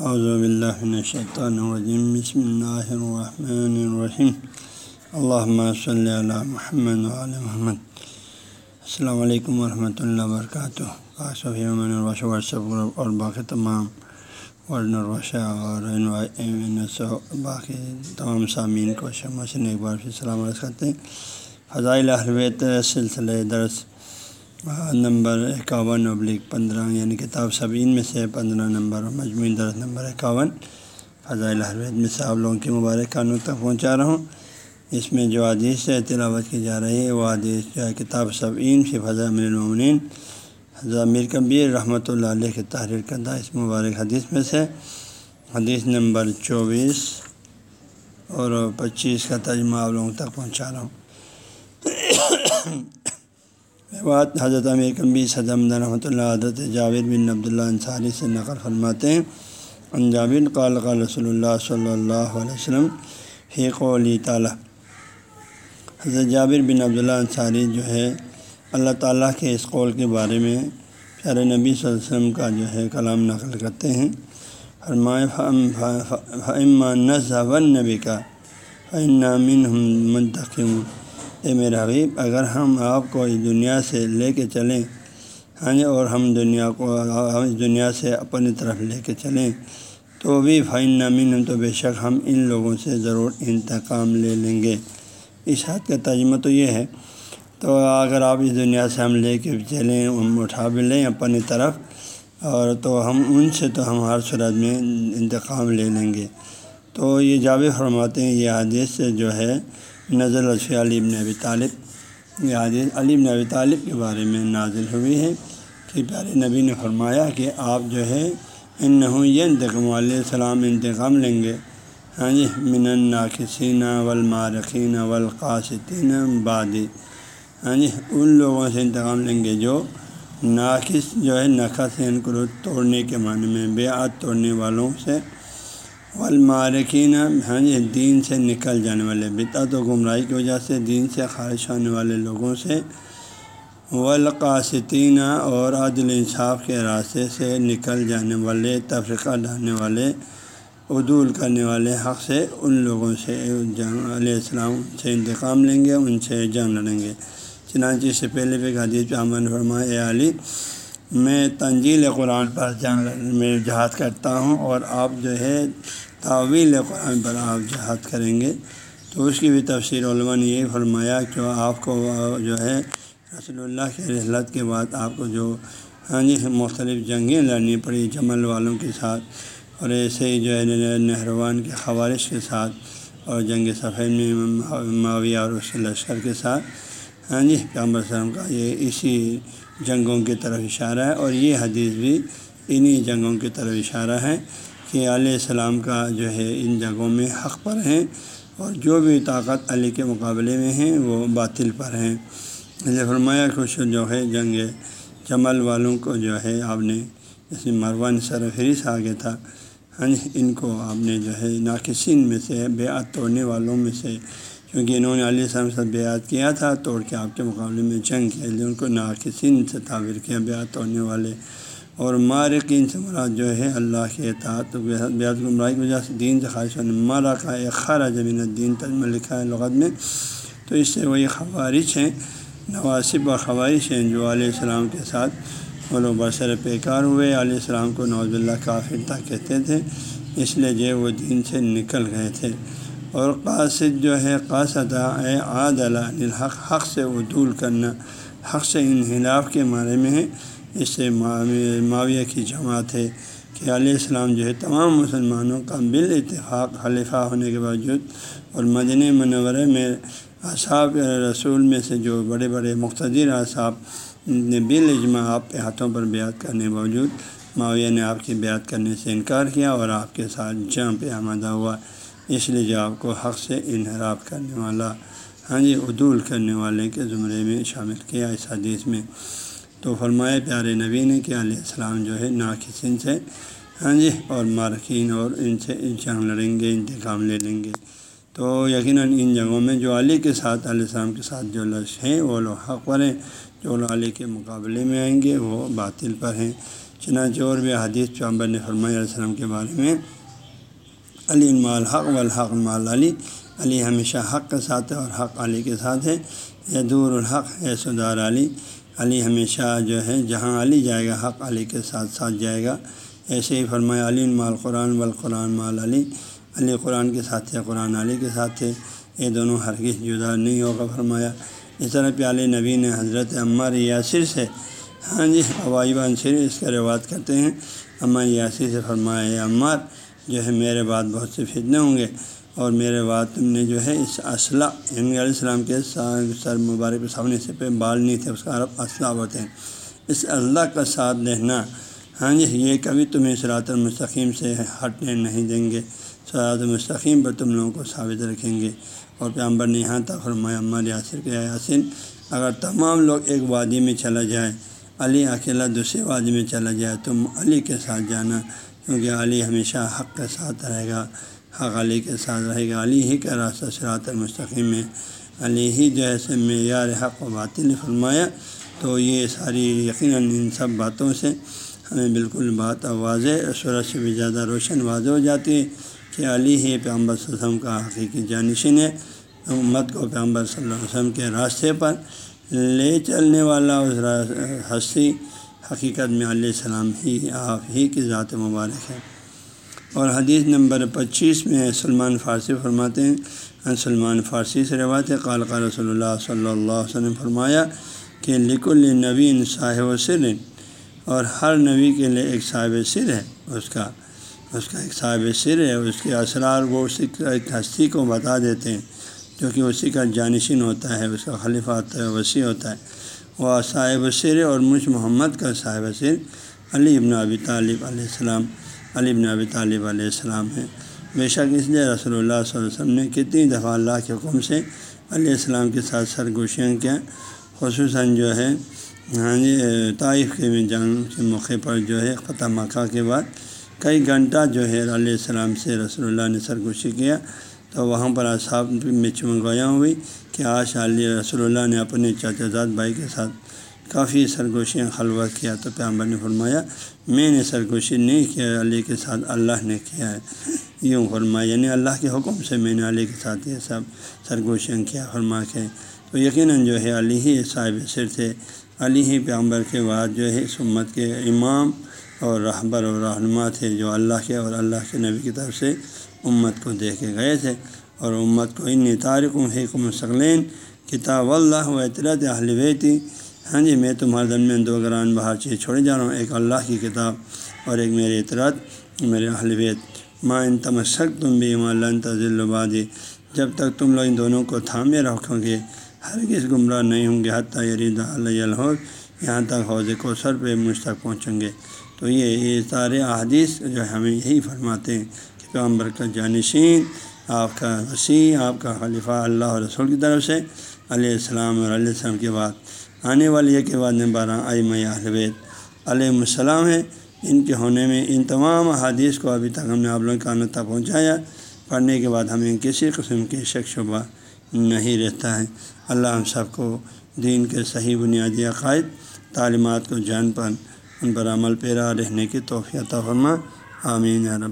من الشیطان الرجیم بسم اللہ الرحمن الرحیم اللہ صلی اللہ محمد علیہ محمد. السلام علیکم ورحمۃ اللہ وبرکاتہ واٹسپ گروپ اور باقی تمام. ورن الرشا اور باقی تمام سامعین کو شمسن ایک بار پھر سلام عرض کرتے ہیں. فضائل حرویت سلسلہ درس نمبر اکاون ابلک پندرہ یعنی کتاب سبین میں سے پندرہ نمبر اور مجموعی درس نمبر اکاون۔ فضائل حرویت میں سے آپ لوگوں کے مبارک قانون تک پہنچا رہا ہوں۔ اس میں جو حدیث سے تلاوت کی جا رہی ہے، وہ حدیث جو ہے، کتاب سبعین سے فضا المنین حضرت میر کبیر رحمۃ اللہ علیہ کے تحریر کردہ اس مبارک حدیث میں سے حدیث نمبر چوبیس اور پچیس کا ترجمہ آپ لوگوں تک پہنچا رہا ہوں۔ بات حضرت امیر کبیر صدم رحمۃ اللہ، حضرت جاوید بن عبداللہ انصاری سے نقل فرماتے ہیں۔ انجابن قال قال رسول اللہ صلی اللہ علیہ وسلم فی قولی تعالیٰ۔ حضرت جابر بن عبداللہ انصاری جو ہے، اللہ تعالیٰ کے اس قول کے بارے میں پیارے نبی صلی اللہ علیہ وسلم کا جو ہے کلام نقل کرتے ہیں۔ فرمائے ون نبی کا فنامن منتخب اے میرے حبیب، اگر ہم آپ کو اس دنیا سے لے کے چلیں ہاں جی اور ہم دنیا کو، ہم اس دنیا سے اپنی طرف لے کے چلیں، تو بھی فائن نامن تو بے شک ہم ان لوگوں سے ضرور انتقام لے لیں گے۔ اس حد کا ترجمہ تو یہ ہے، تو اگر آپ اس دنیا سے ہم لے کے چلیں، ہم اٹھا بھی لیں اپنی طرف، اور تو ہم ان سے تو ہم ہر صورت میں انتقام لے لیں گے۔ تو یہ جاوید فرماتے ہیں، یہ حدیث سے جو ہے نظر رضفی علی ابن ابی طالب یہ حدیث علی ابن ابی طالب کے بارے میں نازل ہوئی ہے کہ پیارے نبی نے فرمایا کہ آپ جو ہے ان نحو یہ انتقام علیہ السلام انتقام لیں گے۔ ہاں جی من الناقصین والمارقین والقاسطین بادی ہاں جی ان لوگوں سے انتقام لیں گے جو ناقص جو ہے نقص ان کو توڑنے کے معنی میں بیعت توڑنے والوں سے والمارکین ہاں جی دین سے نکل جانے والے بتا و گمراہی کی وجہ سے دین سے خارج ہونے والے لوگوں سے، والقاسطین اور عدل انصاف کے راستے سے نکل جانے والے، تفریقہ ڈالنے والے، عدول کرنے والے حق سے ان لوگوں سے جنگ علیہ السلام سے انتقام لیں گے، ان سے جنگ لڑیں گے۔ چنانچہ سے پہلے بھی حدیث پہ امن فرمائے علی میں تنجیل قرآن پر جنگ میں جہاد کرتا ہوں اور آپ جو ہے تعویل قرآن پر آپ جہاد کریں گے۔ تو اس کی بھی تفسیر علماء نے یہی فرمایا کہ آپ کو جو ہے رسول اللہ کے رحلت کے بعد آپ کو جو ہاں جی مختلف جنگیں لڑنی پڑی جمل والوں کے ساتھ اور ایسے ہی جو ہے نہروان کے خوارش کے ساتھ اور جنگ سفید میں معاویہ اور اس لشکر کے ساتھ۔ ہاں جی پیامبر سلم کا، یہ اسی جنگوں کی طرف اشارہ ہے اور یہ حدیث بھی انہی جنگوں کی طرف اشارہ ہے کہ علیہ السلام کا جو ہے ان جنگوں میں حق پر ہیں اور جو بھی طاقت علی کے مقابلے میں ہیں وہ باطل پر ہیں۔ فرمایا، خوش جو ہے جنگ جمل والوں کو جو ہے آپ نے، اس میں مروان سرفری سے آگے تھا۔ ہاں جی ان کو آپ نے جو ہے ناقصین میں سے، بیعت توڑنے والوں میں سے کیونکہ انہوں نے علیہ السلام سے بیعت کیا تھا توڑ کے آپ کے مقابلے میں جنگ کیا لیے ان کو ناقصین سے تعبیر کیا، بیعت توڑنے والے اور مارقین سے مراد جو ہے اللہ کے اطاعت بیعت گمراہی کی وجہ سے دین سے خواہش ہونے، مارا کا ایک خارا زمین دین تجمہ لکھا ہے لغت میں۔ تو اس سے وہی خوارش ہیں، نواسب و خوارش ہیں جو علیہ السلام کے ساتھ وہ لوگ برسر پیکار ہوئے۔ علیہ السلام کو نوز اللہ کافر تک کہتے تھے، اس لیے جو وہ دین سے نکل گئے تھے۔ اور قاصد جو ہے، قاصد عاد الحق حق سے عدول کرنا، حق سے انحلاف کے معنی میں ہے۔ اس سے معاویہ کی جماعت ہے کہ علیہ السلام جو ہے، تمام مسلمانوں کا بال اتفاق خلیفہ ہونے کے باوجود اور مدنِ منورہ میں اصحاب رسول میں سے جو بڑے بڑے مقتدر اصحاب نے بال اجماع آپ کے ہاتھوں پر بیعت کرنے کے باوجود معاویہ نے آپ کی بیعت کرنے سے انکار کیا اور آپ کے ساتھ جام پہ آمادہ ہوا۔ اس لیے جو آپ کو حق سے انحراف کرنے والا ہاں جی عدول کرنے والے کے زمرے میں شامل کیا اس حدیث میں۔ تو فرمایا، پیارے نبی نے کہ علیہ السلام جو ہے ناقصین سے ہاں جی اور مارکین اور ان سے جنگ لڑیں گے، انتقام لے لیں گے۔ تو یقیناً ان جگہوں میں جو علی کے ساتھ، علیہ السلام کے ساتھ جو لش ہیں، وہ لوگ حق پر ہیں۔ جو علی کے مقابلے میں آئیں گے، وہ باطل پر ہیں۔ چنانچہ اور بھی حدیث چامبر نے فرمایا علیہ السلام کے بارے میں علی مال حق و الحق مال علی علی ہمیشہ حق کے ساتھ ہے اور حق علی کے ساتھ ہے۔ یا دور الحق ہے سدار علی۔ علی ہمیشہ جو ہے، جہاں علی جائے گا، حق علی کے ساتھ ساتھ جائے گا۔ ایسے ہی فرمایا، علی مال قرآن والقرآن مال علی۔ علی قرآن کے ساتھ ہے، قرآن علی کے ساتھ ہے۔ یہ دونوں ہرگز جدا نہیں ہوگا، فرمایا۔ اس طرح پیالے نبی نے حضرت عمار یاسر سے ہاں جی ہوائی بانسر اس کا روایت کرتے ہیں۔ عمار یاسر سے فرمایا عمار جو ہے میرے بعد بہت سے فتنے ہوں گے۔ اور میرے بعد تم نے جو ہے اس اسلح یعنی علیہ السلام کے سر مبارک سامنے سے پہ بال نہیں تھے، اس کا عرب اسلح ہوتے ہیں۔ اس اللہ کا ساتھ دینا ہاں جی یہ کبھی تمہیں صراط المستقیم سے ہٹنے نہیں دیں گے۔ صراط المستقیم پر تم لوگوں کو ثابت رکھیں گے۔ اور پیامبر نے یہاں تک فرمایا عمر یاسر کے یاسین، اگر تمام لوگ ایک وادی میں چلا جائے، علی اکیلا دوسرے وادی میں چلا جائے، تم علی کے ساتھ جانا۔ کیونکہ علی ہمیشہ حق کے ساتھ رہے گا، حق علی کے ساتھ رہے گا۔ علی ہی کا راستہ صراط المستقیم میں علی ہی جو ہے معیار حق و باطل فرمایا، تو یہ ساری یقیناً ان سب باتوں سے ہمیں بالکل بات واضح سورج سے بھی زیادہ روشن واضح ہو جاتی ہے کہ علی ہی پیامبر صلی اللہ علیہ وسلم کا حقیقی جانشین ہے۔ امت کو پیامبر صلی اللہ علیہ وسلم کے راستے پر لے چلنے والا اس ہستی حقیقت میں علیہ السلام ہی، آپ ہی کی ذات مبارک ہے۔ اور حدیث نمبر پچیس میں سلمان فارسی فرماتے ہیں سلمان فارسی سے روایت قال قال رسول اللہ صلی اللہ علیہ وسلم فرمایا کہ لک النبی صاحب و سر، اور ہر نبی کے لیے ایک صاحب سر ہے۔ اس کا اس کا ایک صاحب سر ہے، اس کے اسرار وہ اسی ایک ہستی کو بتا دیتے ہیں، جو کہ اسی کا جانشین ہوتا ہے، اس کا خلیفہ ہوتا ہے، وسیع ہوتا ہے۔ وہ صاحب سر اور مجھ محمد کا صاحب سر علی ابن ابی طالب علیہ السلام، علی ابن ابی طالب علیہ السلام ہے بے شک اس لیے رسول اللہ صلی اللہ علیہ وسلم نے کتنی دفعہ اللہ کے حکم سے علیہ السلام کے ساتھ سرگوشیاں کیا۔ خصوصاً جو ہے ہاں جی طائف کے میں جنگ کے موقع پر جو ہے، فتح مکہ کے بعد کئی گھنٹہ جو ہے علیہ السلام سے رسول اللہ نے سرگوشی کیا۔ تو وہاں پر اصحاب میں چمگویاں ہوئی۔ کہ آج علیہ رسول اللہ نے اپنے چاچا زاد بھائی کے ساتھ کافی سرگوشیاں خلوت کیا تو پیامبر نے فرمایا، میں نے سرگوشی نہیں کیا، علی کے ساتھ اللہ نے کیا ہے۔ یوں فرمایا یعنی اللہ کے حکم سے میں نے علی کے ساتھ یہ سب سرگوشیاں کیا۔ فرما کے تو یقیناً جو ہے علی ہی صاحب سر تھے۔ علی ہی پیامبر کے بعد جو ہے اس امت کے امام اور رہبر اور رہنما تھے جو اللہ کے اور اللہ کے نبی کی طرف سے امت کو دے کے گئے تھے۔ اور امت کو ان تاریخ حکم ثقلین کتاب اللہ و اطلاع اہل بیتی ہاں جی میں تمہارے درمیان دو گران باہر چیز چھوڑے جا رہا ہوں، ایک اللہ کی کتاب اور ایک میرے اطلاعات، میرے اہل بیت۔ ماں ان تمسک تم بھی اللہ تزل جب تک تم لوگ ان دونوں کو تھامے رکھو گے، ہرگز گمراہ نہیں ہوں گے، حتیٰ یرید علیہ الحوض یہاں تک حوض کو سر پہ مجھ تک پہنچیں گے۔ تو یہ یہ سارے احادیث جو ہمیں یہی فرماتے ہیں کہ پیغمبر کا جانشین آپ کا وسیع آپ کا خلیفہ اللہ رسول کی طرف سے علیہ السلام اور علیہ السلام کے بعد، آنے والی کے بعد میں بارہ آئم اہلوید علیہ السلام ہے ان کے ہونے میں ان تمام احادیث کو ابھی تک ہم نے آپ لوگوں کا تک پہنچایا۔ پڑھنے کے بعد ہمیں کسی قسم کے شک شبہ نہیں رہتا ہے۔ اللہ ہم سب کو دین کے صحیح بنیادی عقائد، تعلیمات کو جان پر ان پر عمل پیرا رہنے کی توفیع فرما۔ آمین رب۔